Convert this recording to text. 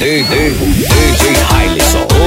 DJ Heiliger.